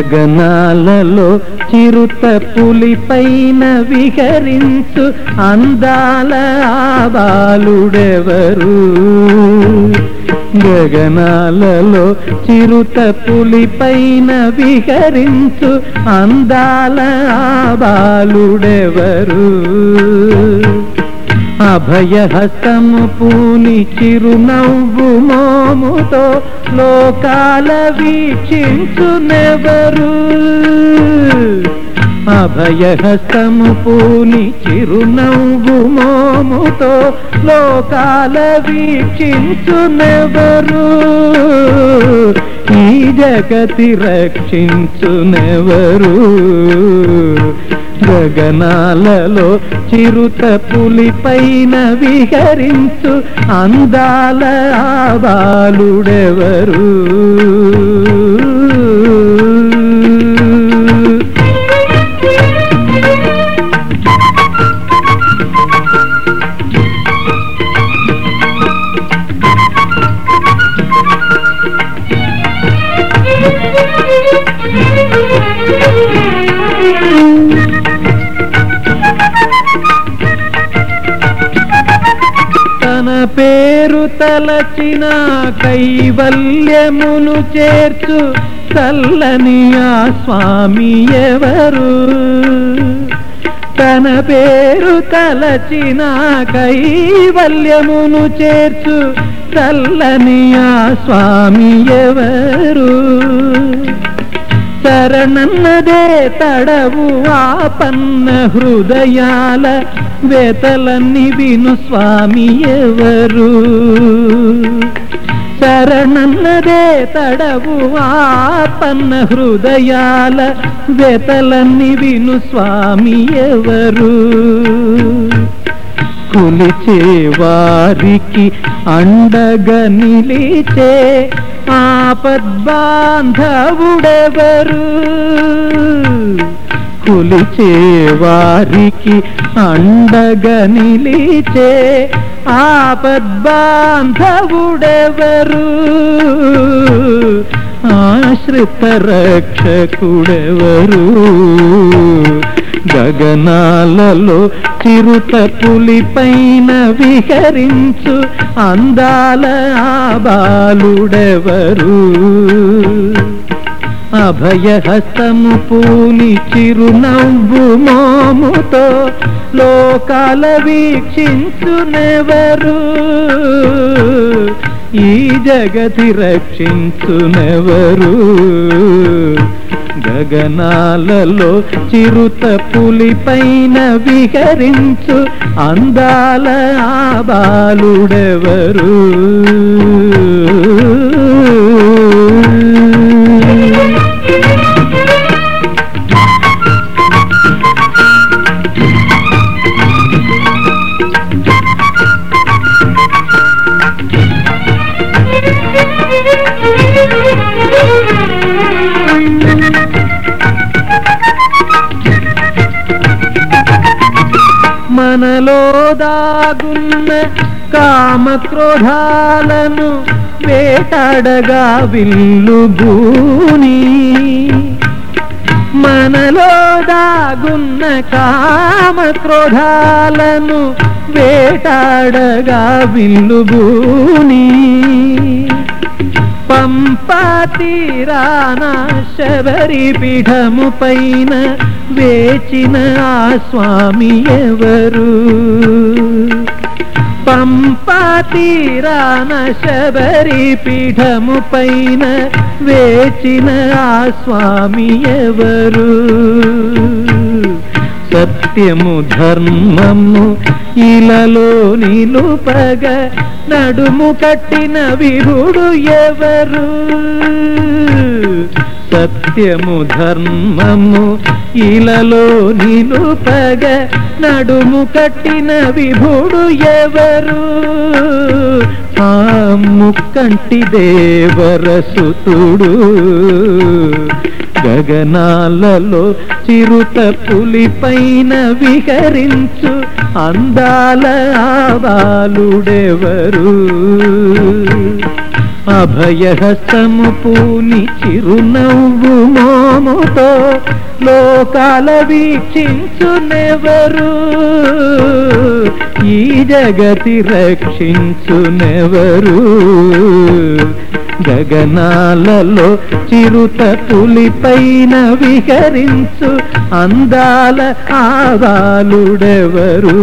గగనాలలో చిరుత పులిపైన విహరించు అందాల బాలుడెవరు గగనాలలో చిరుత పులిపైన విహరించు అందాల ఆబాలుడెవరు? అభయహస్తము పూని చిరునవ్వు మోముతో లోకాల వీక్షించునెవరు అభయహస్తము పూని చిరునవ్వు మోముతో లోకాల వీక్షించునెవరు ఈ జగతి రక్షించునెవరు? గగనాలలో చిరుత పులిపైన విహరించు అందాల బాలుడెవరు పేరు తలచిన కైవల్యమును చేర్చు చల్లని ఆ స్వామి ఎవరు? తన పేరు తలచిన కైవల్యమును చేర్చు చల్లని ఆ స్వామి ఎవరు? శరణన్నదే తడవు ఆపన్న హృదయాల వేతలన్ని విను స్వామి ఎవరు? శరణన్నదే తడవు ఆపన్న హృదయాల వేతలన్ని విను స్వామి ఎవరు? కులిచే వారికి అండగ నిలిచే ఆపద్బాంధవుడెవరు? కొలిచే వారికి అండగా ఆపద్బాంధవుడెవరు? ఆశ్రిత రక్షకుడెవరు? గగనాలలో చిరుత పులిపైన విహరించు అందాల ఆ బాలుడెవరు అభయహస్తము పూని చిరునవ్వు మోముతో లోకాల వీక్షించునెవరు? ఈ జగతి రక్షించునెవరు? గగనాలలో చిరుత పులిపైన విహరించు అందాల ఆ బాలుడెవరు మనలో దాగున్న కామక్రోధాలను వేటాడగా విల్లు భూని. మనలో దాగున్న కామక్రోధాలను వేటాడగా విల్లు భూని శబరి పీఠము పైన వేచిన ఆ స్వామి ఎవరు? పంపాతీరాన శబరి పీఠము పైన వేచిన ఆ స్వామి ఎవరు? సత్యము ధర్మము ఇలలో నిలుపగ నడుము కట్టిన విభుడు ఎవరు? సత్యము ధర్మము ఇలలో నిలుపగ నడుము కట్టిన విభుడు ఎవరు? ఆ ముక్కంటి దేవరసుతుడు గగనాలలో చిరుత పులిపైన విహరించు అందాల ఆబాలుడెవరు అభయహస్తము పూని చిరునవ్వు మోముతో లోకాల వీక్షించునెవరు? ఈ జగతి రక్షించునెవరు? గగనాలలో చిరుత పులిపైన విహరించు అందాల ఆవాలుడెవరు?